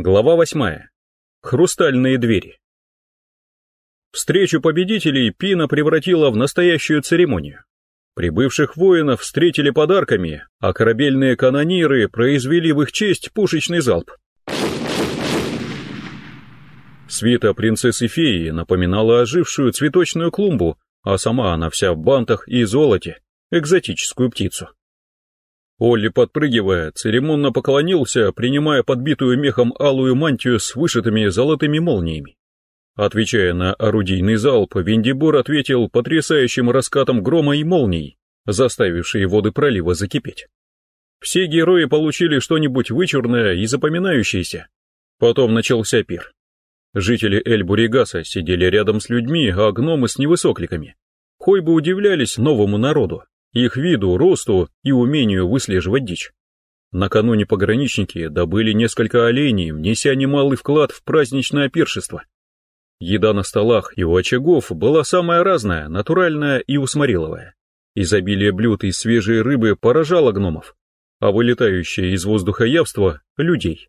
Глава восьмая. Хрустальные двери. Встречу победителей Пина превратила в настоящую церемонию. Прибывших воинов встретили подарками, а корабельные канониры произвели в их честь пушечный залп. Свита принцессы феи напоминала ожившую цветочную клумбу, а сама она вся в бантах и золоте, экзотическую птицу. Олли, подпрыгивая, церемонно поклонился, принимая подбитую мехом алую мантию с вышитыми золотыми молниями. Отвечая на орудийный залп, Виндибур ответил потрясающим раскатом грома и молний, заставившие воды пролива закипеть. Все герои получили что-нибудь вычурное и запоминающееся. Потом начался пир. Жители Эль-Буригаса сидели рядом с людьми, а гномы с невысокликами. Хойбы удивлялись новому народу, их виду, росту и умению выслеживать дичь. Накануне пограничники добыли несколько оленей, внеся немалый вклад в праздничное пиршество. Еда на столах и у очагов была самая разная, натуральная и усмориловая. Изобилие блюд из свежей рыбы поражало гномов, а вылетающее из воздуха явство — людей.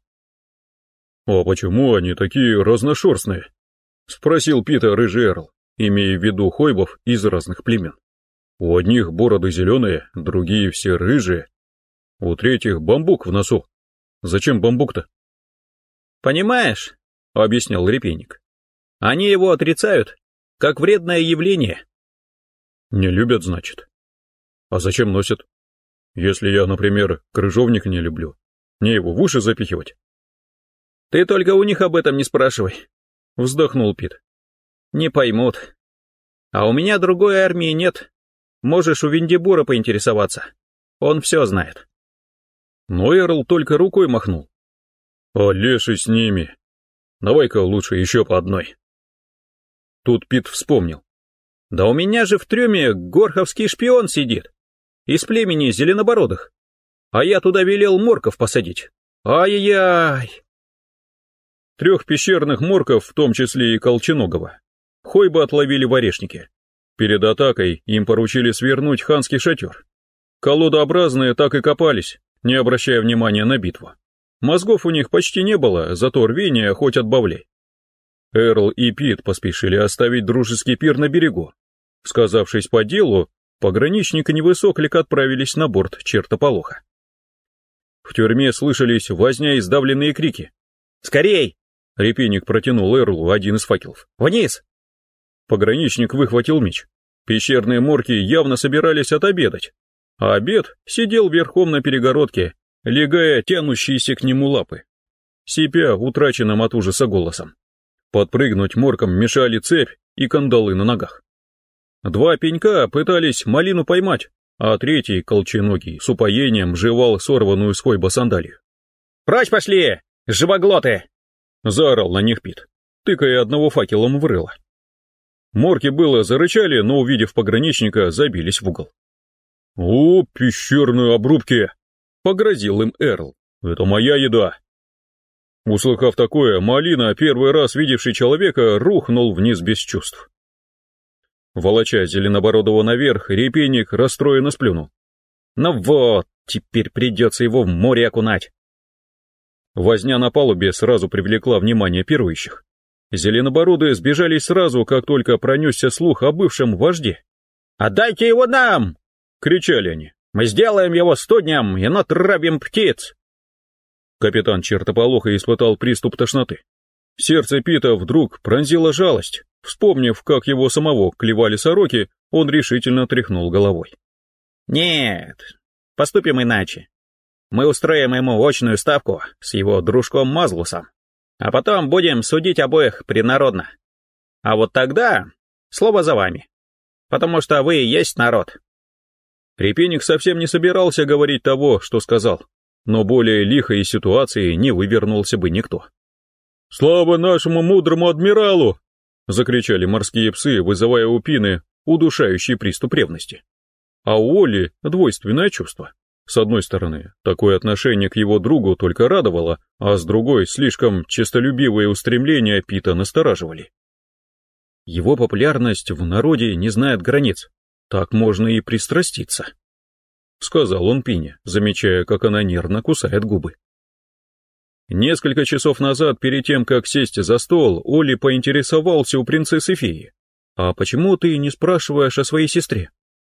«А почему они такие разношерстные?» — спросил Питер Рыжий Эрл, имея в виду хойбов из разных племен. У одних бороды зеленые, другие все рыжие. У третьих бамбук в носу. Зачем бамбук-то? Понимаешь, объяснял репейник. Они его отрицают, как вредное явление. Не любят, значит. А зачем носят? Если я, например, крыжовник не люблю, мне его в уши запихивать? Ты только у них об этом не спрашивай, вздохнул Пит. Не поймут. А у меня другой армии нет, Можешь у Виндибура поинтересоваться. Он все знает. Но Эрл только рукой махнул. А леший с ними. Давай-ка лучше еще по одной. Тут Пит вспомнил. Да у меня же в трюме горховский шпион сидит. Из племени зеленобородых. А я туда велел морков посадить. Ай-яй-яй. Трех пещерных морков, в том числе и Колченогова, Хойба отловили в орешнике. Перед атакой им поручили свернуть ханский шатер. Колодообразные так и копались, не обращая внимания на битву. Мозгов у них почти не было, зато рвения хоть отбавляй. Эрл и Пит поспешили оставить дружеский пир на берегу. Сказавшись по делу, пограничник и невысоклик отправились на борт чертополоха. В тюрьме слышались возня и сдавленные крики. «Скорей!» — репейник протянул Эрлу один из факелов. «Вниз!» Пограничник выхватил меч. Пещерные морки явно собирались отобедать, а обед сидел верхом на перегородке, легая тянущиеся к нему лапы, сипя утраченным от ужаса голосом. Подпрыгнуть моркам мешали цепь и кандалы на ногах. Два пенька пытались малину поймать, а третий, колченогий, с упоением жевал сорванную свой басандалию. «Прочь пошли, живоглоты!» — заорал на них Пит, тыкая одного факелом в рыло. Морки было зарычали, но, увидев пограничника, забились в угол. «О, пещерные обрубки!» — погрозил им Эрл. «Это моя еда!» Услыхав такое, Малина, первый раз видевший человека, рухнул вниз без чувств. Волоча Зеленобородова наверх, репейник расстроенно сплюнул. «Ну вот, теперь придется его в море окунать!» Возня на палубе сразу привлекла внимание пирующих. Зеленобородые сбежались сразу, как только пронесся слух о бывшем вожде. «Отдайте его нам!» — кричали они. «Мы сделаем его студнем и натравим птиц!» Капитан Чертополоха испытал приступ тошноты. Сердце Пита вдруг пронзила жалость. Вспомнив, как его самого клевали сороки, он решительно тряхнул головой. «Нет, поступим иначе. Мы устроим ему очную ставку с его дружком Мазлусом. А потом будем судить обоих принародно. А вот тогда слово за вами. Потому что вы и есть народ. Репейник совсем не собирался говорить того, что сказал, но более лихой ситуации не вывернулся бы никто. «Слава нашему мудрому адмиралу!» — закричали морские псы, вызывая у Пины удушающий приступ ревности. А у Оли двойственное чувство. С одной стороны, такое отношение к его другу только радовало, а с другой, слишком честолюбивые устремления Пита настораживали. Его популярность в народе не знает границ, так можно и пристраститься. Сказал он Пине, замечая, как она нервно кусает губы. Несколько часов назад, перед тем, как сесть за стол, Оли поинтересовался у принцессы феи. «А почему ты не спрашиваешь о своей сестре?»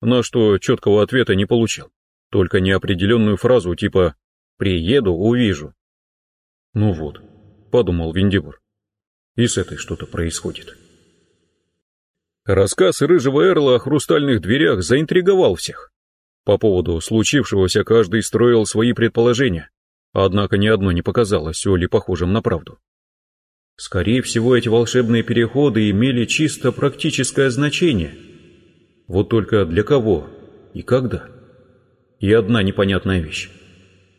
На что четкого ответа не получил. Только неопределенную фразу типа «приеду, увижу». «Ну вот», — подумал Виндибур. «И с этой что-то происходит». Рассказ рыжего Эрла о хрустальных дверях заинтриговал всех. По поводу случившегося каждый строил свои предположения, Однако ни одно не показалось Оле похожим на правду. Скорее всего, эти волшебные переходы имели чисто практическое значение. Вот только для кого и когда? И одна непонятная вещь.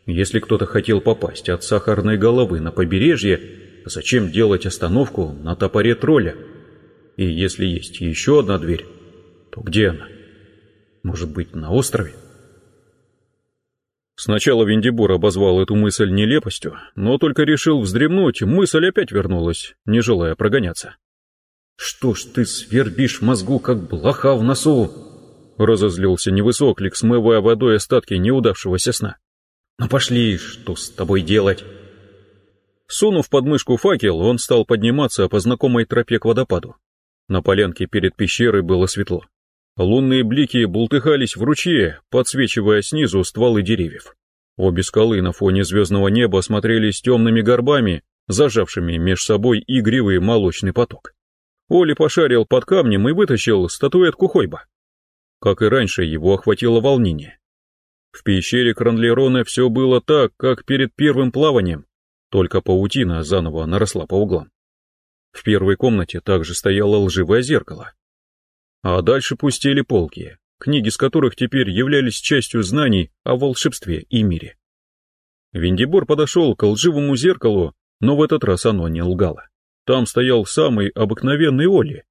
Если кто-то хотел попасть от сахарной головы на побережье, зачем делать остановку на топоре тролля? И если есть еще одна дверь, то где она? Может быть, на острове? Сначала Виндибур обозвал эту мысль нелепостью, но только решил вздремнуть, мысль опять вернулась, не желая прогоняться. «Что ж ты свербишь мозгу, как блоха в носу?» Разозлился невысоклик, смывая водой остатки неудавшегося сна. «Ну пошли, что с тобой делать?» Сунув под мышку факел, он стал подниматься по знакомой тропе к водопаду. На полянке перед пещерой было светло. Лунные блики бултыхались в ручье, подсвечивая снизу стволы деревьев. Обе скалы на фоне звездного неба смотрелись темными горбами, зажавшими меж собой игривый молочный поток. Оли пошарил под камнем и вытащил статуэтку Хойба. Как и раньше, его охватило волнение. В пещере Кранлерона все было так, как перед первым плаванием, только паутина заново наросла по углам. В первой комнате также стояло лживое зеркало, а дальше пустели полки, книги с которых теперь являлись частью знаний о волшебстве и мире. Виндибор подошел к лживому зеркалу, но в этот раз оно не лгало. Там стоял самый обыкновенный Оли,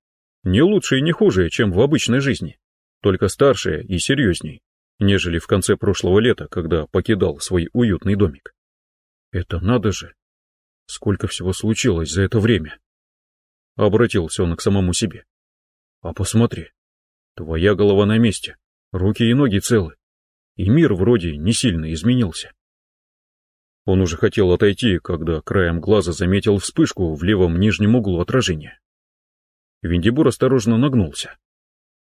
не лучше и не хуже, чем в обычной жизни, только старше и серьезней, нежели в конце прошлого лета, когда покидал свой уютный домик. Это надо же! Сколько всего случилось за это время! Обратился он к самому себе. А посмотри, твоя голова на месте, руки и ноги целы, и мир вроде не сильно изменился. Он уже хотел отойти, когда краем глаза заметил вспышку в левом нижнем углу отражения. Виндибур осторожно нагнулся.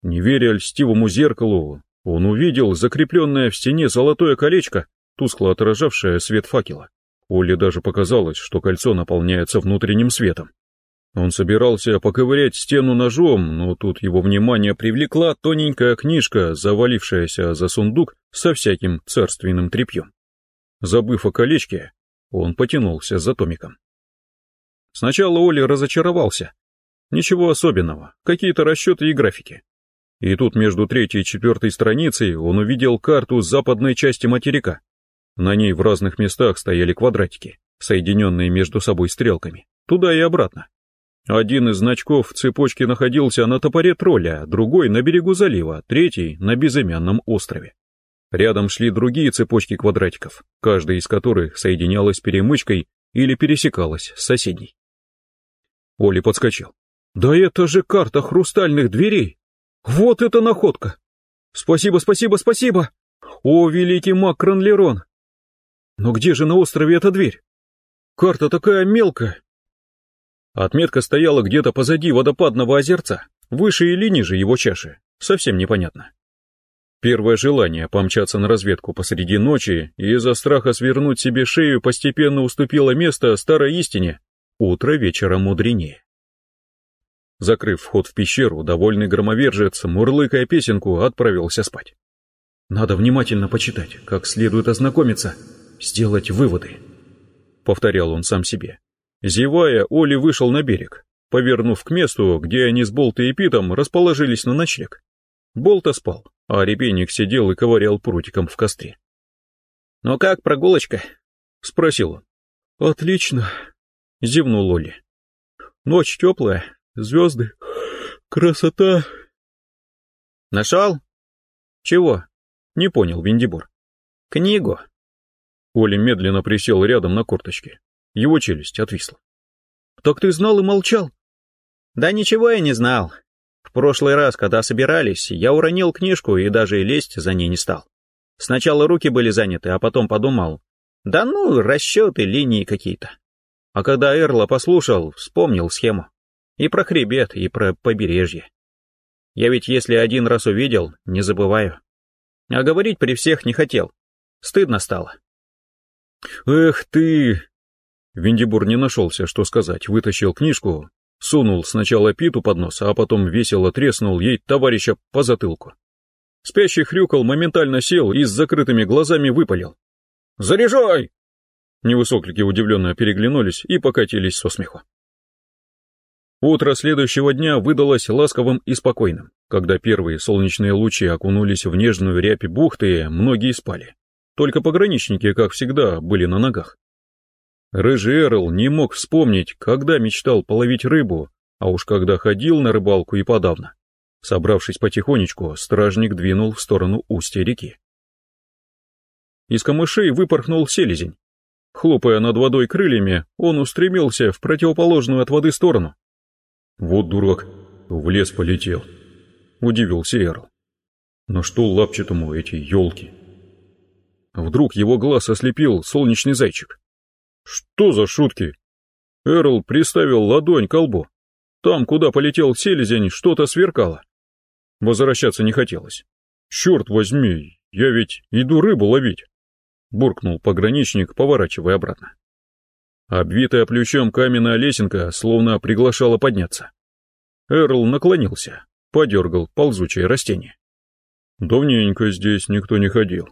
Не веря льстивому зеркалу, он увидел закрепленное в стене золотое колечко, тускло отражавшее свет факела. Оле даже показалось, что кольцо наполняется внутренним светом. Он собирался поковырять стену ножом, но тут его внимание привлекла тоненькая книжка, завалившаяся за сундук со всяким царственным тряпьем. Забыв о колечке, он потянулся за томиком. Сначала Оли разочаровался. Ничего особенного, какие-то расчеты и графики. И тут между третьей и четвертой страницей он увидел карту западной части материка. На ней в разных местах стояли квадратики, соединенные между собой стрелками, туда и обратно. Один из значков в цепочке находился на топоре тролля, другой на берегу залива, третий на безымянном острове. Рядом шли другие цепочки квадратиков, каждая из которых соединялась перемычкой или пересекалась с соседней. Оли подскочил. «Да это же карта хрустальных дверей! Вот это находка! Спасибо, спасибо, спасибо! О, великий маг Кранлерон! Но где же на острове эта дверь? Карта такая мелкая, Отметка стояла где-то позади водопадного озерца, выше или ниже его чаши, совсем непонятно. Первое желание помчаться на разведку посреди ночи и из-за страха свернуть себе шею постепенно уступило место старой истине «утро вечера мудренее». Закрыв вход в пещеру, довольный громовержец, мурлыкая песенку, отправился спать. «Надо внимательно почитать, как следует ознакомиться, сделать выводы», — повторял он сам себе. Зевая, Оли вышел на берег, повернув к месту, где они с Болтой и Питом расположились на ночлег. Болта спал, а репейник сидел и ковырял прутиком в костре. «Ну как, прогулочка?» — спросил он. «Отлично», — зевнул Оли. «Ночь теплая, звезды, красота». «Нашел?» «Чего?» — не понял Виндибур. «Книгу». Оли медленно присел рядом на корточке. Его челюсть отвисла. «Так ты знал и молчал?» «Да ничего я не знал. В прошлый раз, когда собирались, я уронил книжку и даже лезть за ней не стал. Сначала руки были заняты, а потом подумал, Да ну, расчеты, линии какие-то. А когда Эрла послушал, вспомнил схему. И про хребет, и про побережье. Я ведь если один раз увидел, не забываю. А говорить при всех не хотел. Стыдно стало. «Эх ты!» Виндибур не нашелся, что сказать, вытащил книжку, сунул сначала Питу под нос, а потом весело треснул ей товарища по затылку. Спящий хрюкал моментально сел и с закрытыми глазами выпалил. «Заряжай!» Невысоклики удивленно переглянулись и покатились со смеху. Утро следующего дня выдалось ласковым и спокойным. Когда первые солнечные лучи окунулись в нежную рябь бухты, многие спали. Только пограничники, как всегда, были на ногах. Рыжий Эрл не мог вспомнить, когда мечтал половить рыбу, а уж когда ходил на рыбалку и подавно. Собравшись потихонечку, стражник двинул в сторону устья реки. Из камышей выпорхнул селезень. Хлопая над водой крыльями, он устремился в противоположную от воды сторону. «Вот дурак, в лес полетел», — удивился Эрл. «На что лапчатому эти елки?» Вдруг его глаз ослепил солнечный зайчик. «Что за шутки?» Эрл приставил ладонь к лбу. Там, куда полетел селезень, что-то сверкало. Возвращаться не хотелось. «Черт возьми, я ведь иду рыбу ловить!» Буркнул пограничник, поворачивая обратно. Обвитая плющом каменная лесенка словно приглашала подняться. Эрл наклонился, подергал ползучее растение. «Давненько здесь никто не ходил.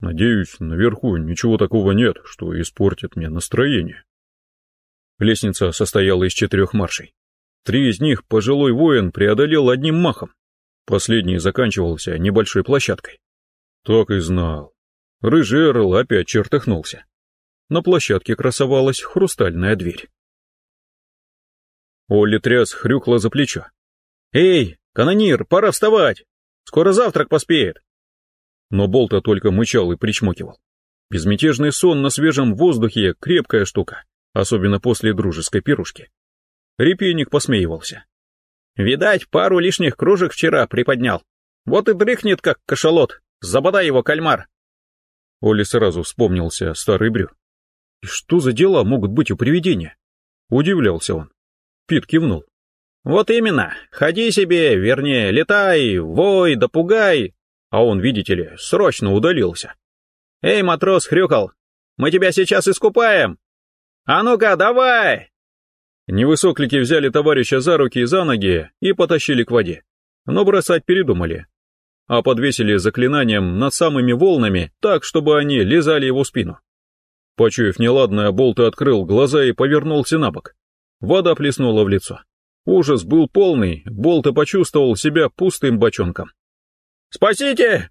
Надеюсь, наверху ничего такого нет, что испортит мне настроение». Лестница состояла из четырех маршей. Три из них пожилой воин преодолел одним махом. Последний заканчивался небольшой площадкой. Так и знал. Рыжий Эрл опять чертыхнулся. На площадке красовалась хрустальная дверь. Олли тряс хрюкла за плечо. «Эй, канонир, пора вставать! Скоро завтрак поспеет!» Но Болта только мычал и причмокивал. Безмятежный сон на свежем воздухе — крепкая штука, особенно после дружеской пирушки. Репейник посмеивался. «Видать, пару лишних кружек вчера приподнял. Вот и дрыхнет, как кашалот. Забодай его, кальмар!» Оли сразу вспомнился старый брю. И что за дела могут быть у привидения? Удивлялся он. Пит кивнул. Вот именно, ходи себе, вернее, летай, вой да пугай. А он, видите ли, срочно удалился. Эй, матрос хрюкал, мы тебя сейчас искупаем. А ну-ка, давай! Невысоклики взяли товарища за руки и за ноги и потащили к воде. Но бросать передумали. А подвесили заклинанием над самыми волнами так, чтобы они лизали его спину. Почуяв неладное, Болт открыл глаза и повернулся на бок. Вода плеснула в лицо. Ужас был полный, Болт почувствовал себя пустым бочонком. «Спасите!»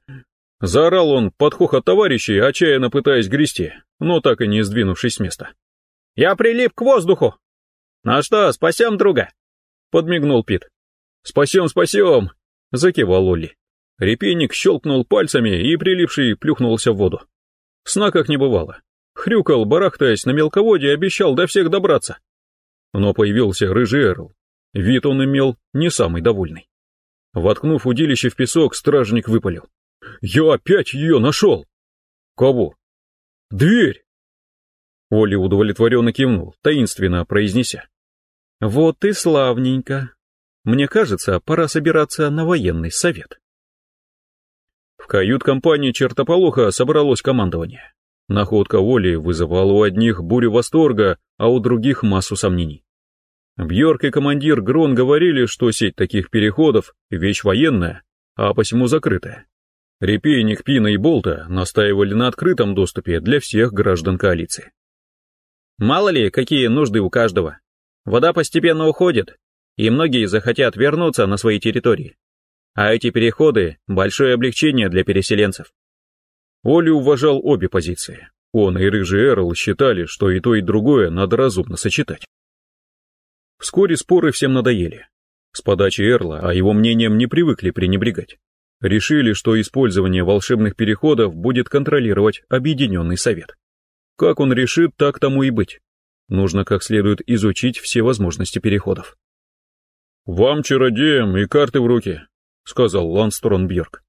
Заорал он под хохот товарищей, отчаянно пытаясь грести, но так и не сдвинувшись с места. «Я прилип к воздуху!» «На что, спасем друга?» Подмигнул Пит. «Спасем, спасем!» Закивал Олли. Репейник щелкнул пальцами и прилипший плюхнулся в воду. Сна как не бывало. Хрюкал, барахтаясь на мелководье, обещал до всех добраться. Но появился рыжий Эрл. Вид он имел не самый довольный. Воткнув удилище в песок, стражник выпалил. «Я опять ее нашел!» «Кого?» «Дверь!» Оля удовлетворенно кивнул, таинственно произнеся. «Вот и славненько. Мне кажется, пора собираться на военный совет». В кают-компании чертополоха собралось командование. Находка Оли вызывала у одних бурю восторга, а у других массу сомнений. Бьорк и командир Грон говорили, что сеть таких переходов — вещь военная, а посему закрытая. Репейник, Пина и Болта настаивали на открытом доступе для всех граждан коалиции. Мало ли, какие нужды у каждого. Вода постепенно уходит, и многие захотят вернуться на свои территории. А эти переходы — большое облегчение для переселенцев. Оли уважал обе позиции. Он и Рыжий Эрл считали, что и то, и другое надо разумно сочетать. Вскоре споры всем надоели. С подачи Эрла, а его мнением не привыкли пренебрегать. Решили, что использование волшебных переходов будет контролировать Объединенный Совет. Как он решит, так тому и быть. Нужно как следует изучить все возможности переходов. «Вам, чародеям, и карты в руки», — сказал Ланстрон Бьорк.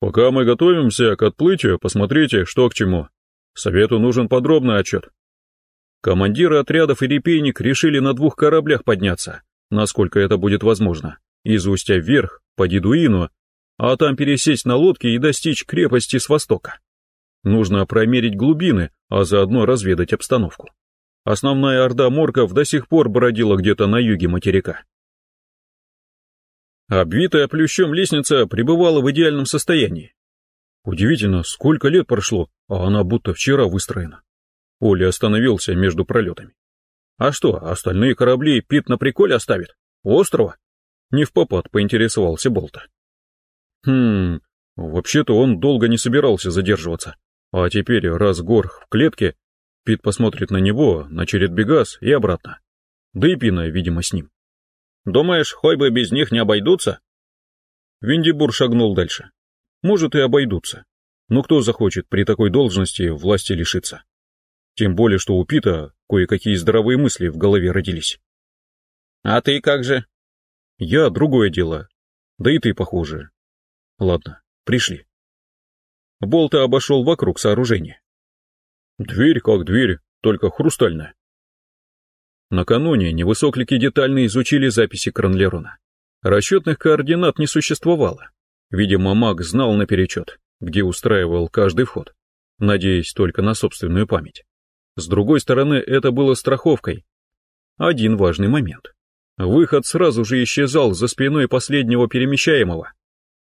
Пока мы готовимся к отплытию, посмотрите, что к чему. Совету нужен подробный отчет. Командиры отрядов и репейник решили на двух кораблях подняться, насколько это будет возможно, из устья вверх, по Дедуину, а там пересесть на лодке и достичь крепости с востока. Нужно промерить глубины, а заодно разведать обстановку. Основная орда морков до сих пор бродила где-то на юге материка. Обвитая плющом лестница пребывала в идеальном состоянии. Удивительно, сколько лет прошло, а она будто вчера выстроена. Оля остановился между пролетами. А что, остальные корабли Пит на приколе оставит? острова? Не в попад поинтересовался Болта. Хм, вообще-то он долго не собирался задерживаться. А теперь, раз Гор в клетке, Пит посмотрит на него, на черед Бегас и обратно. Да и Пина, видимо, с ним. Думаешь, хоть бы без них не обойдутся? Виндибур шагнул дальше. Может и обойдутся. Но кто захочет при такой должности власти лишиться? Тем более, что у Пита кое-какие здравые мысли в голове родились. А ты как же? Я другое дело. Да и ты похоже. Ладно, пришли. Болта обошел вокруг сооружения. Дверь как дверь, только хрустальная. Накануне невысоклики детально изучили записи Кранлерона. Расчетных координат не существовало. Видимо, маг знал наперечет, где устраивал каждый вход, надеясь только на собственную память. С другой стороны, это было страховкой. Один важный момент. Выход сразу же исчезал за спиной последнего перемещаемого,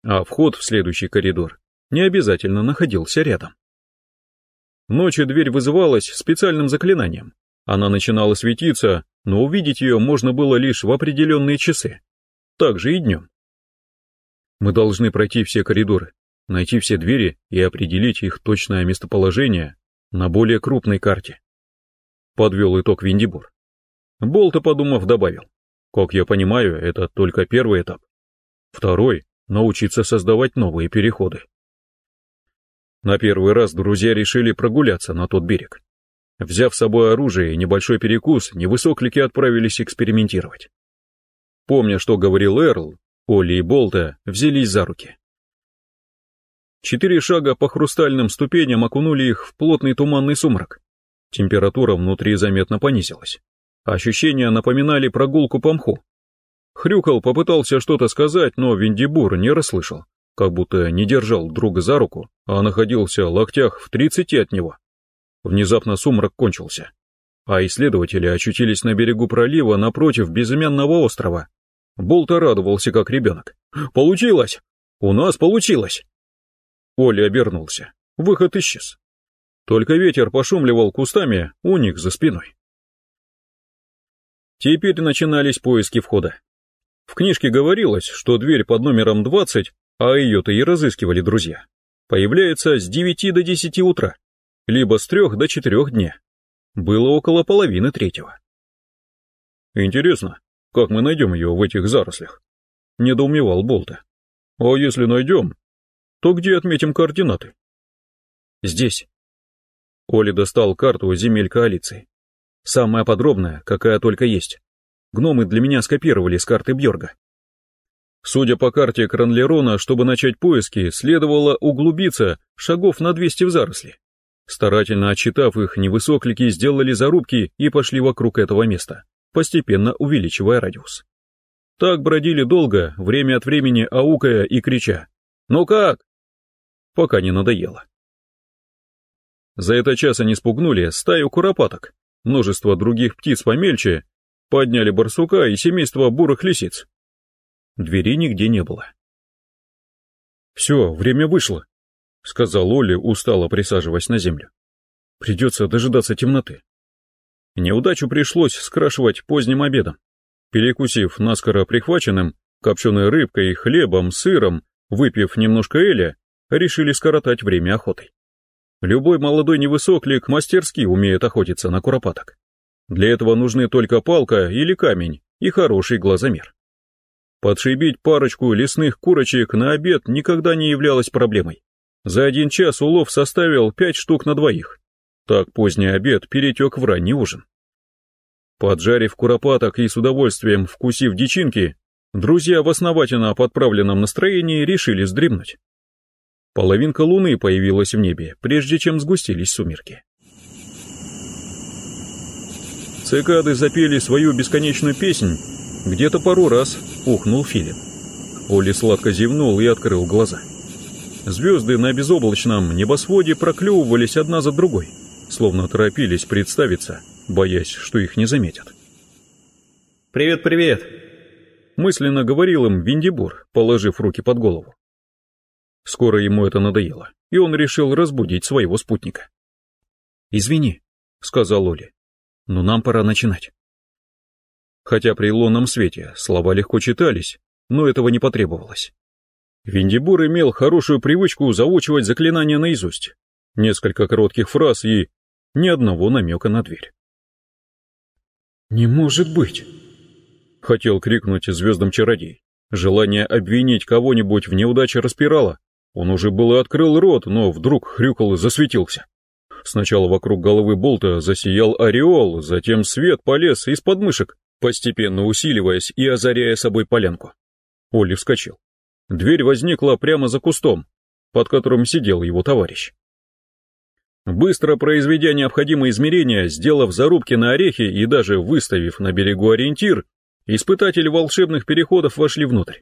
а вход в следующий коридор не обязательно находился рядом. Ночью дверь вызывалась специальным заклинанием. Она начинала светиться, но увидеть ее можно было лишь в определенные часы. Так же и днем. Мы должны пройти все коридоры, найти все двери и определить их точное местоположение на более крупной карте. Подвел итог Виндибур. Болта, подумав, добавил. Как я понимаю, это только первый этап. Второй — научиться создавать новые переходы. На первый раз друзья решили прогуляться на тот берег. Взяв с собой оружие и небольшой перекус, невысоклики отправились экспериментировать. Помня, что говорил Эрл, Олли и Болта взялись за руки. Четыре шага по хрустальным ступеням окунули их в плотный туманный сумрак. Температура внутри заметно понизилась. Ощущения напоминали прогулку по мху. Хрюкал попытался что-то сказать, но Виндибур не расслышал как будто не держал друга за руку, а находился локтях в тридцати от него. Внезапно сумрак кончился, а исследователи очутились на берегу пролива напротив безымянного острова. Болта радовался, как ребенок. «Получилось! У нас получилось!» Оля обернулся. Выход исчез. Только ветер пошумливал кустами у них за спиной. Теперь начинались поиски входа. В книжке говорилось, что дверь под номером 20 а ее-то и разыскивали друзья, появляется с 9 до 10 утра, либо с 3 до 4 дня. Было около половины третьего. Интересно, как мы найдем ее в этих зарослях? Недоумевал Болта. А если найдем, то где отметим координаты? Здесь. Оли достал карту земель коалиции. Самая подробная, какая только есть. Гномы для меня скопировали с карты Бьорга. Судя по карте Кранлерона, чтобы начать поиски, следовало углубиться шагов на 200 в заросли. Старательно отчитав их, невысоклики сделали зарубки и пошли вокруг этого места, постепенно увеличивая радиус. Так бродили долго, время от времени аукая и крича «Ну как?», пока не надоело. За это час они спугнули стаю куропаток, множество других птиц помельче, подняли барсука и семейство бурых лисиц. Двери нигде не было. «Все, время вышло», — сказал Оли, устало присаживаясь на землю. «Придется дожидаться темноты». Неудачу пришлось скрашивать поздним обедом. Перекусив наскоро прихваченным, копченой рыбкой, хлебом, сыром, выпив немножко эля, решили скоротать время охотой. Любой молодой невысоклик мастерски умеет охотиться на куропаток. Для этого нужны только палка или камень и хороший глазомер. Подшибить парочку лесных курочек на обед никогда не являлось проблемой. За один час улов составил пять штук на двоих. Так поздний обед перетек в ранний ужин. Поджарив куропаток и с удовольствием вкусив дичинки, друзья в основательно подправленном настроении решили вздремнуть. Половинка луны появилась в небе, прежде чем сгустились сумерки. Цикады запели свою бесконечную песнь, где-то пару раз ухнул Филин. Оли сладко зевнул и открыл глаза. Звезды на безоблачном небосводе проклевывались одна за другой, словно торопились представиться, боясь, что их не заметят. «Привет, привет!» Мысленно говорил им Виндибур, положив руки под голову. Скоро ему это надоело, и он решил разбудить своего спутника. «Извини», — сказал Оли, — «но нам пора начинать». Хотя при лунном свете слова легко читались, но этого не потребовалось. Виндибур имел хорошую привычку заучивать заклинания наизусть, несколько коротких фраз и ни одного намека на дверь. «Не может быть!» — хотел крикнуть звездам чародей. Желание обвинить кого-нибудь в неудаче распирало, он уже было открыл рот, но вдруг хрюкал и засветился. Сначала вокруг головы болта засиял ореол, затем свет полез из подмышек, постепенно усиливаясь и озаряя собой полянку. Олли вскочил. Дверь возникла прямо за кустом, под которым сидел его товарищ. Быстро произведя необходимые измерения, сделав зарубки на орехи и даже выставив на берегу ориентир, испытатели волшебных переходов вошли внутрь.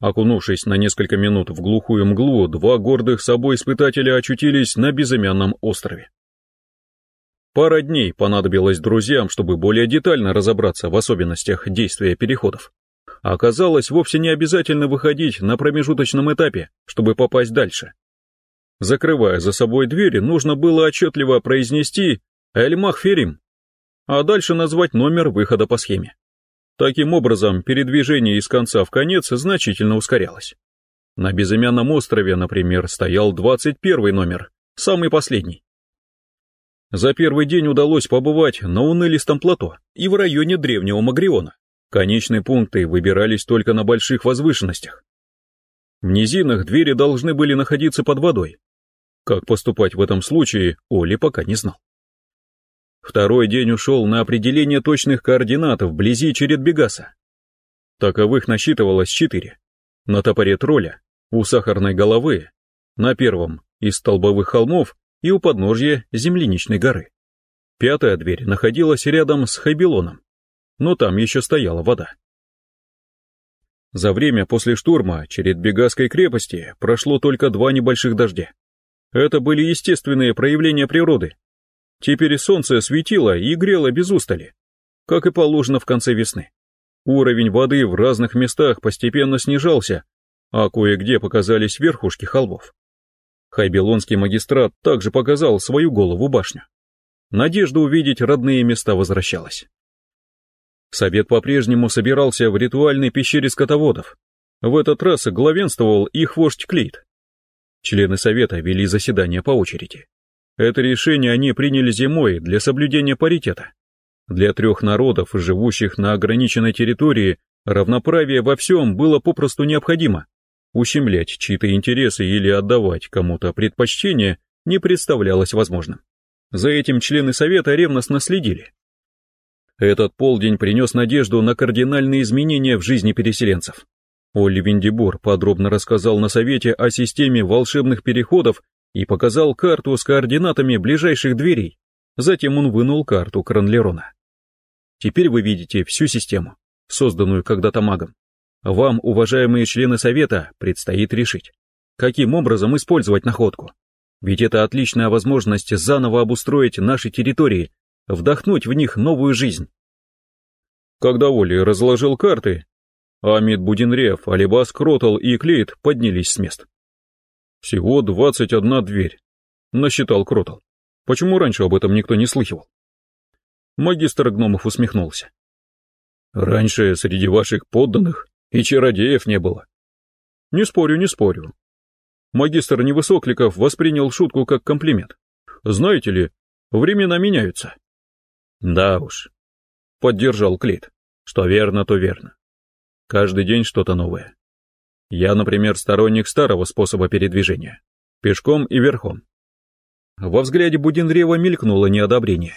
Окунувшись на несколько минут в глухую мглу, два гордых собой испытателя очутились на безымянном острове. Пара дней понадобилось друзьям, чтобы более детально разобраться в особенностях действия переходов. Оказалось, вовсе не обязательно выходить на промежуточном этапе, чтобы попасть дальше. Закрывая за собой двери, нужно было отчетливо произнести «Эль-Махферим», а дальше назвать номер выхода по схеме. Таким образом, передвижение из конца в конец значительно ускорялось. На безымянном острове, например, стоял 21 номер, самый последний. За первый день удалось побывать на унылистом плато и в районе древнего Магриона. Конечные пункты выбирались только на больших возвышенностях. В низинах двери должны были находиться под водой. Как поступать в этом случае, Оли пока не знал. Второй день ушел на определение точных координат вблизи Чередбегаса. Таковых насчитывалось четыре. На топоре тролля, у сахарной головы, на первом из столбовых холмов и у подножья земляничной горы. Пятая дверь находилась рядом с Хайбелоном, но там еще стояла вода. За время после штурма Чередбегасской крепости прошло только два небольших дождя. Это были естественные проявления природы, Теперь солнце светило и грело без устали, как и положено в конце весны. Уровень воды в разных местах постепенно снижался, а кое-где показались верхушки холмов. Хайбелонский магистрат также показал свою голову башню. Надежда увидеть родные места возвращалась. Совет по-прежнему собирался в ритуальной пещере скотоводов. В этот раз главенствовал их вождь Клейт. Члены совета вели заседания по очереди. Это решение они приняли зимой для соблюдения паритета. Для трех народов, живущих на ограниченной территории, равноправие во всем было попросту необходимо. Ущемлять чьи-то интересы или отдавать кому-то предпочтение не представлялось возможным. За этим члены Совета ревностно следили. Этот полдень принес надежду на кардинальные изменения в жизни переселенцев. Олли Виндибур подробно рассказал на Совете о системе волшебных переходов и показал карту с координатами ближайших дверей. Затем он вынул карту Кранлерона. Теперь вы видите всю систему, созданную когда-то магом. Вам, уважаемые члены Совета, предстоит решить, каким образом использовать находку. Ведь это отличная возможность заново обустроить наши территории, вдохнуть в них новую жизнь. Когда Оли разложил карты, Амид Будинрев, Алибас Кротл и Клейт поднялись с мест. Всего двадцать одна дверь, насчитал Кротл. Почему раньше об этом никто не слыхивал? Магистр гномов усмехнулся. Раньше среди ваших подданных и чародеев не было. Не спорю, не спорю. Магистр Невысокликов воспринял шутку как комплимент. Знаете ли, времена меняются. Да уж, поддержал Клейт. Что верно, то верно. Каждый день что-то новое. Я, например, сторонник старого способа передвижения. Пешком и верхом. Во взгляде Будинрева мелькнуло неодобрение.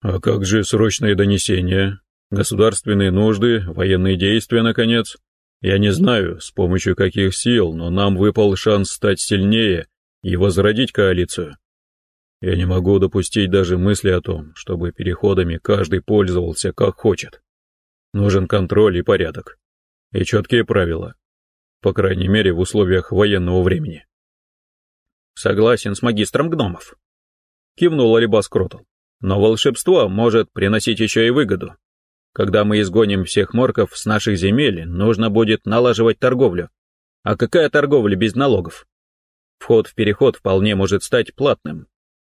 А как же срочные донесения? Государственные нужды, военные действия, наконец? Я не знаю, с помощью каких сил, но нам выпал шанс стать сильнее и возродить коалицию. Я не могу допустить даже мысли о том, чтобы переходами каждый пользовался как хочет. Нужен контроль и порядок. И четкие правила. По крайней мере, в условиях военного времени. Согласен с магистром гномов. Кивнул Алибас Кротл. Но волшебство может приносить еще и выгоду. Когда мы изгоним всех морков с наших земель, нужно будет налаживать торговлю. А какая торговля без налогов? Вход в переход вполне может стать платным.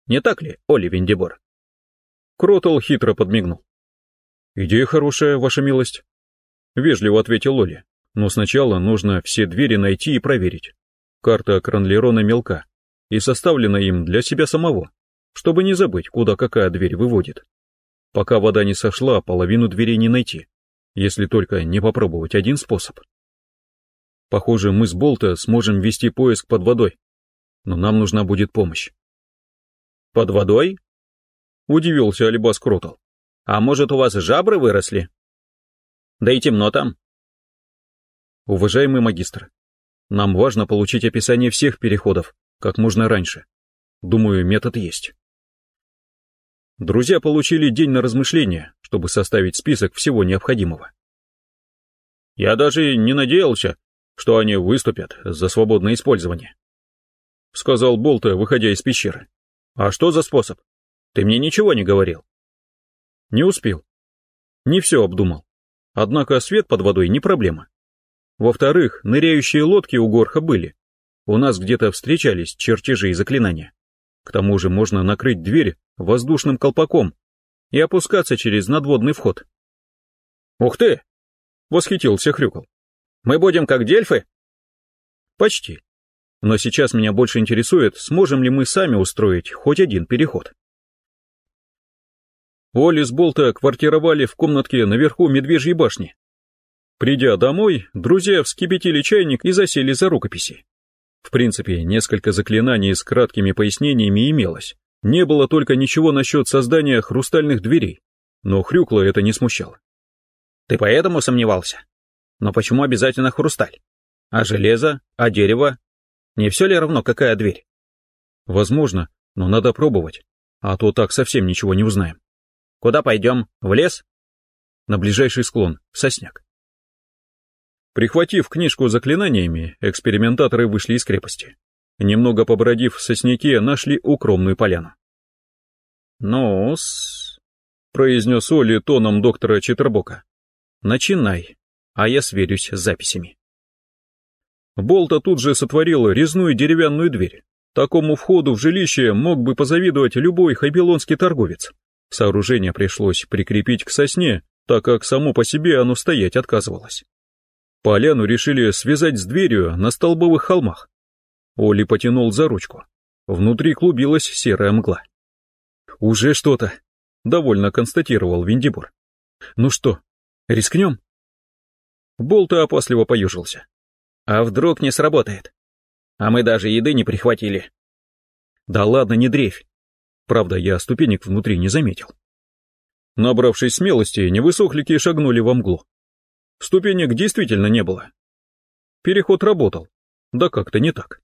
Не так ли, Оли Виндибор? Кротл хитро подмигнул. «Идея хорошая, ваша милость», — вежливо ответил Оли. «Но сначала нужно все двери найти и проверить. Карта Кранлерона мелка и составлена им для себя самого, чтобы не забыть, куда какая дверь выводит. Пока вода не сошла, половину дверей не найти, если только не попробовать один способ. Похоже, мы с Болта сможем вести поиск под водой, но нам нужна будет помощь. Под водой? Удивился Алибас Кротл. А может, у вас жабры выросли? Да и темно там. Уважаемый магистр, нам важно получить описание всех переходов, как можно раньше. Думаю, метод есть. Друзья получили день на размышление, чтобы составить список всего необходимого. Я даже не надеялся, что они выступят за свободное использование. Сказал Болта, выходя из пещеры. А что за способ? Ты мне ничего не говорил. Не успел. Не все обдумал. Однако свет под водой не проблема. Во-вторых, ныряющие лодки у Горха были. У нас где-то встречались чертежи и заклинания. К тому же можно накрыть дверь воздушным колпаком и опускаться через надводный вход. «Ух ты!» — восхитился Хрюкл. «Мы будем как дельфы?» «Почти. Но сейчас меня больше интересует, сможем ли мы сами устроить хоть один переход. Оли с Болта квартировали в комнатке наверху Медвежьей башни. Придя домой, друзья вскипятили чайник и засели за рукописи. В принципе, несколько заклинаний с краткими пояснениями имелось. Не было только ничего насчет создания хрустальных дверей, но Хрюкла это не смущало. «Ты поэтому сомневался? Но почему обязательно хрусталь? А железо? А дерево? Не все ли равно, какая дверь? Возможно, но надо пробовать, а то так совсем ничего не узнаем. Куда пойдем? В лес? На ближайший склон, сосняк. Прихватив книжку с заклинаниями, экспериментаторы вышли из крепости. Немного побродив в сосняке, нашли укромную поляну. «Ну-с», — произнес Оли тоном доктора Читербока. «Начинай, а я сверюсь с записями». Болта тут же сотворил резную деревянную дверь. Такому входу в жилище мог бы позавидовать любой хабилонский торговец. Сооружение пришлось прикрепить к сосне, так как само по себе оно стоять отказывалось. Поляну решили связать с дверью на столбовых холмах. Оли потянул за ручку. Внутри клубилась серая мгла. «Уже что-то», — довольно констатировал Виндибур. «Ну что, рискнем?» Болта опасливо поюжился. А вдруг не сработает? А мы даже еды не прихватили. Да ладно, не дрейфь. Правда, я ступенек внутри не заметил. Набравшись смелости, невысохлики шагнули во мглу. Ступенек действительно не было. Переход работал. Да как-то не так.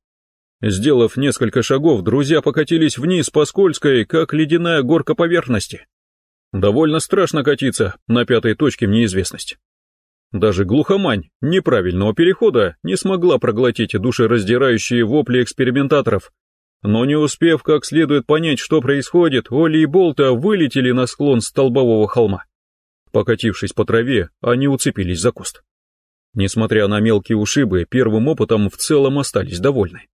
Сделав несколько шагов, друзья покатились вниз по скользкой, как ледяная горка поверхности. Довольно страшно катиться на пятой точке в неизвестность. Даже глухомань неправильного перехода не смогла проглотить душераздирающие вопли экспериментаторов. Но не успев как следует понять, что происходит, Оли и Болта вылетели на склон столбового холма. Покатившись по траве, они уцепились за куст. Несмотря на мелкие ушибы, первым опытом в целом остались довольны.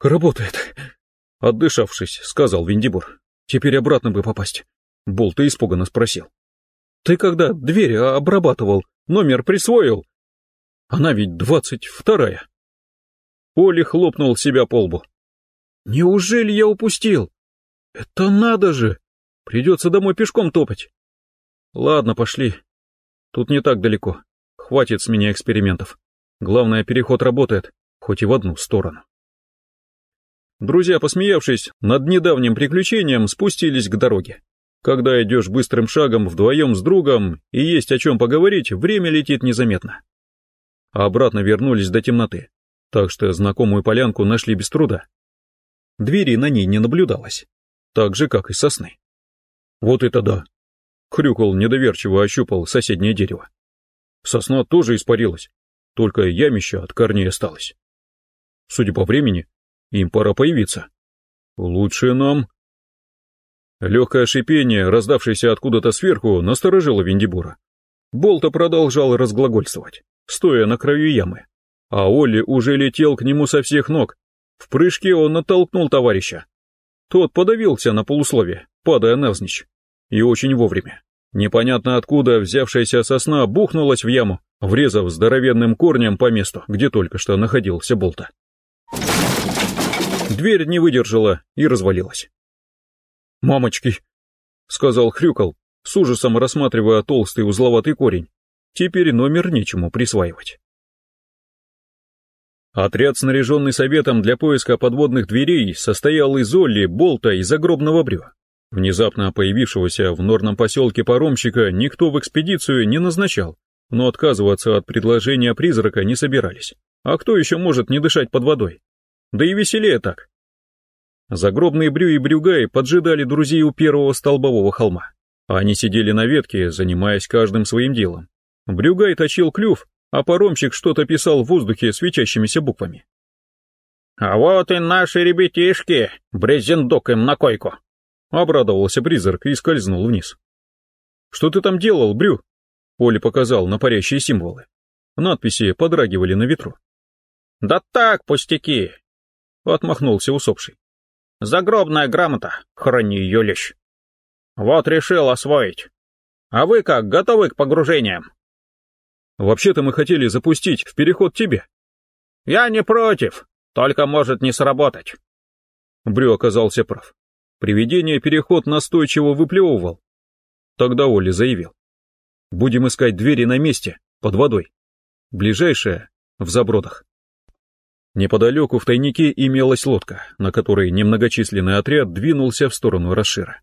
«Работает», — отдышавшись, сказал Виндибур. «Теперь обратно бы попасть». Болта испуганно спросил. Ты когда дверь обрабатывал, номер присвоил? Она ведь двадцать вторая. Оли хлопнул себя по лбу. Неужели я упустил? Это надо же! Придется домой пешком топать. Ладно, пошли. Тут не так далеко. Хватит с меня экспериментов. Главное, переход работает, хоть и в одну сторону. Друзья, посмеявшись над недавним приключением, спустились к дороге. Когда идешь быстрым шагом вдвоем с другом и есть о чем поговорить, время летит незаметно. а обратно вернулись до темноты, так что знакомую полянку нашли без труда. Двери на ней не наблюдалось, так же, как и сосны. Вот это да! Хрюкал недоверчиво ощупал соседнее дерево. Сосна тоже испарилась, только ямища от корней осталось. Судя по времени, им пора появиться. Лучше нам... Легкое шипение, раздавшееся откуда-то сверху, насторожило Виндибура. Болта продолжал разглагольствовать, стоя на краю ямы. А Олли уже летел к нему со всех ног. В прыжке он оттолкнул товарища. Тот подавился на полусловие, падая навзничь. И очень вовремя. Непонятно откуда взявшаяся сосна бухнулась в яму, врезав здоровенным корнем по месту, где только что находился Болта. Дверь не выдержала и развалилась. «Мамочки!» — сказал Хрюкал, с ужасом рассматривая толстый узловатый корень. Теперь номер нечему присваивать. Отряд, снаряженный советом для поиска подводных дверей, состоял из Олли, Болта и загробного брю. Внезапно появившегося в норном поселке паромщика никто в экспедицию не назначал, но отказываться от предложения призрака не собирались. А кто еще может не дышать под водой? Да и веселее так. Загробные брю и брюгаи поджидали друзей у первого столбового холма. Они сидели на ветке, занимаясь каждым своим делом. Брюгай точил клюв, а паромщик что-то писал в воздухе свечащимися буквами. «А вот и наши ребятишки, брезендок им на койку!» Обрадовался призрак и скользнул вниз. «Что ты там делал, Брю?» Оля показал на парящие символы. Надписи подрагивали на ветру. «Да так, пустяки!» Отмахнулся усопший. «Загробная грамота, храни ее лещ. Вот решил освоить. А вы как, готовы к погружениям?» Вообще-то мы хотели запустить в переход тебе. Я не против, только может не сработать. Брю оказался прав. Привидение переход настойчиво выплевывал. Тогда Оли заявил. Будем искать двери на месте, под водой. Ближайшая — в забродах. Неподалеку в тайнике имелась лодка, на которой немногочисленный отряд двинулся в сторону Рашира.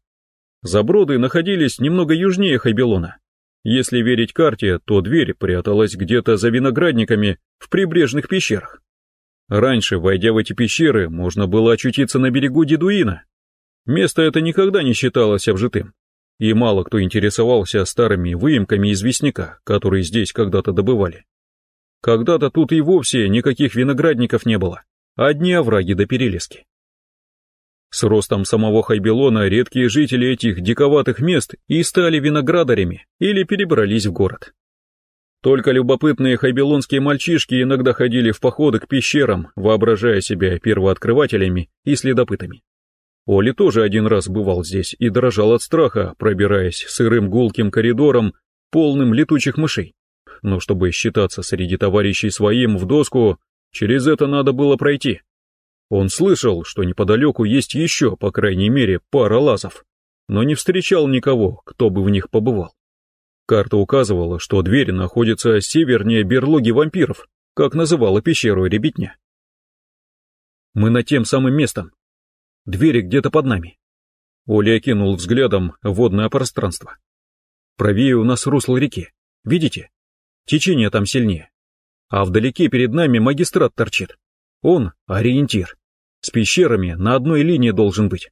Заброды находились немного южнее Хайбелона, если верить карте, то дверь пряталась где-то за виноградниками в прибрежных пещерах. Раньше, войдя в эти пещеры, можно было очутиться на берегу Дедуина. Место это никогда не считалось обжитым, и мало кто интересовался старыми выемками известняка, которые здесь когда-то добывали. Когда-то тут и вовсе никаких виноградников не было, одни овраги до перелески. С ростом самого Хайбелона редкие жители этих диковатых мест и стали виноградарями или перебрались в город. Только любопытные хайбелонские мальчишки иногда ходили в походы к пещерам, воображая себя первооткрывателями и следопытами. Оли тоже один раз бывал здесь и дрожал от страха, пробираясь сырым гулким коридором, полным летучих мышей. Но чтобы считаться среди товарищей своим в доску, через это надо было пройти. Он слышал, что неподалеку есть еще, по крайней мере, пара лазов, но не встречал никого, кто бы в них побывал. Карта указывала, что дверь находится севернее берлоги вампиров, как называла пещеру ребятня. Мы над тем самым местом. Двери где-то под нами. Оля окинул взглядом водное пространство. Правее у нас русло реки. Видите? Течение там сильнее. А вдалеке перед нами магистрат торчит. Он — ориентир. С пещерами на одной линии должен быть.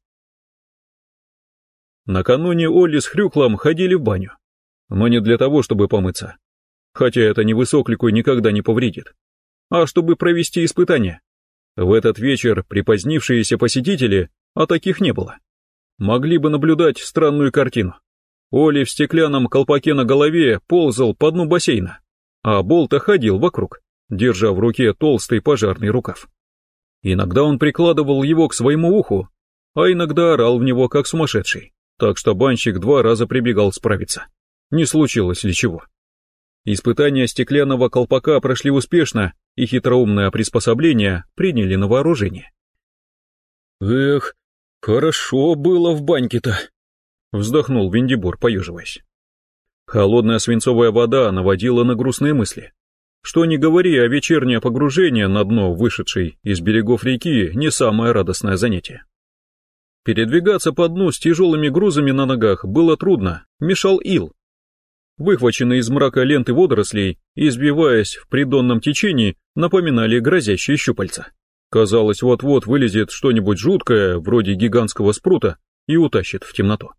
Накануне Олли с Хрюклом ходили в баню. Но не для того, чтобы помыться. Хотя это невысоклику никогда не повредит. А чтобы провести испытание. В этот вечер припозднившиеся посетители, а таких не было, могли бы наблюдать странную картину. Оли в стеклянном колпаке на голове ползал по дну бассейна, а Болта ходил вокруг, держа в руке толстый пожарный рукав. Иногда он прикладывал его к своему уху, а иногда орал в него как сумасшедший, так что банщик два раза прибегал справиться. Не случилось ли чего. Испытания стеклянного колпака прошли успешно, и хитроумное приспособление приняли на вооружение. «Эх, хорошо было в баньке-то», — вздохнул Виндибур, поеживаясь. Холодная свинцовая вода наводила на грустные мысли. Что ни говори, а вечернее погружение на дно вышедшей из берегов реки не самое радостное занятие. Передвигаться по дну с тяжелыми грузами на ногах было трудно, мешал ил. выхваченные из мрака ленты водорослей, избиваясь в придонном течении, напоминали грозящие щупальца. Казалось, вот-вот вылезет что-нибудь жуткое, вроде гигантского спрута, и утащит в темноту.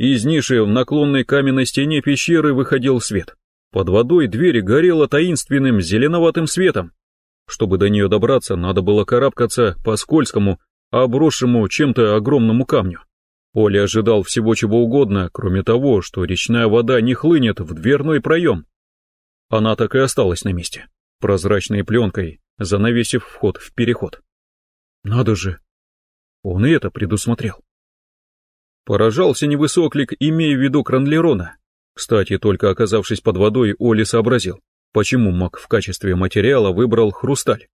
Из ниши в наклонной каменной стене пещеры выходил свет. Под водой дверь горела таинственным зеленоватым светом. Чтобы до нее добраться, надо было карабкаться по скользкому, обросшему чем-то огромному камню. Оля ожидал всего чего угодно, кроме того, что речная вода не хлынет в дверной проем. Она так и осталась на месте, прозрачной пленкой, занавесив вход в переход. Надо же! Он и это предусмотрел. Поражался невысоклик, имея в виду Кранлерона. Кстати, только оказавшись под водой, Оли сообразил, почему маг в качестве материала выбрал хрусталь.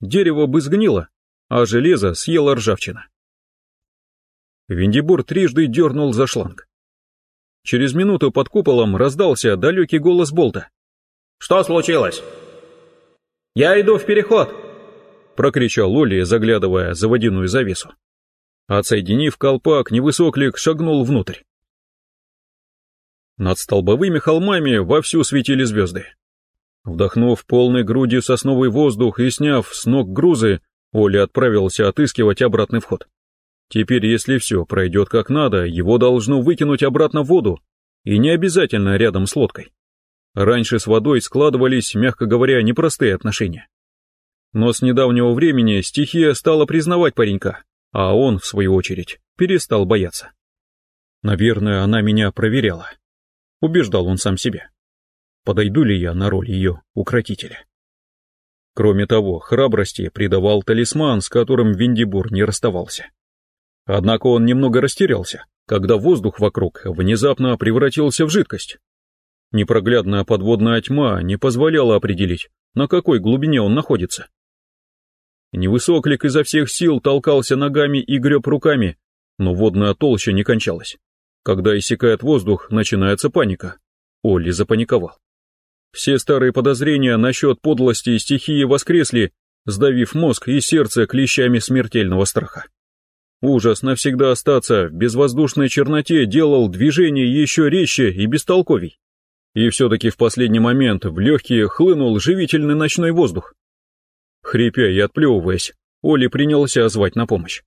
Дерево бы сгнило, а железо съела ржавчина. Виндибур трижды дернул за шланг. Через минуту под куполом раздался далекий голос Болта. «Что случилось?» «Я иду в переход!» прокричал Оли, заглядывая за водяную завесу. Отсоединив колпак, невысоклик шагнул внутрь. Над столбовыми холмами вовсю светили звезды. Вдохнув полной грудью сосновый воздух и сняв с ног грузы, Оля отправился отыскивать обратный вход. Теперь, если все пройдет как надо, его должно выкинуть обратно в воду, и не обязательно рядом с лодкой. Раньше с водой складывались, мягко говоря, непростые отношения. Но с недавнего времени стихия стала признавать паренька, а он, в свою очередь, перестал бояться. Наверное, она меня проверяла. Убеждал он сам себя. Подойду ли я на роль ее укротителя? Кроме того, храбрости придавал талисман, с которым Виндибур не расставался. Однако он немного растерялся, когда воздух вокруг внезапно превратился в жидкость. Непроглядная подводная тьма не позволяла определить, на какой глубине он находится. Невысоклик изо всех сил толкался ногами и греб руками, но водная толща не кончалась. Когда иссякает воздух, начинается паника. Олли запаниковал. Все старые подозрения насчет подлости и стихии воскресли, сдавив мозг и сердце клещами смертельного страха. Ужас навсегда остаться в безвоздушной черноте делал движение еще резче и бестолковей. И все-таки в последний момент в легкие хлынул живительный ночной воздух. Хрипя и отплевываясь, Оли принялся звать на помощь.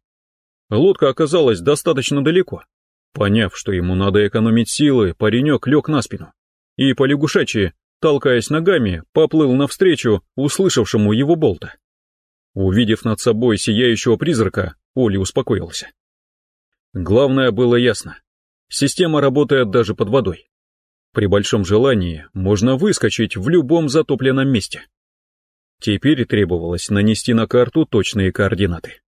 Лодка оказалась достаточно далеко. Поняв, что ему надо экономить силы, паренек лег на спину. И по толкаясь ногами, поплыл навстречу услышавшему его болта. Увидев над собой сияющего призрака, Оли успокоился. Главное было ясно. Система работает даже под водой. При большом желании можно выскочить в любом затопленном месте. Теперь требовалось нанести на карту точные координаты.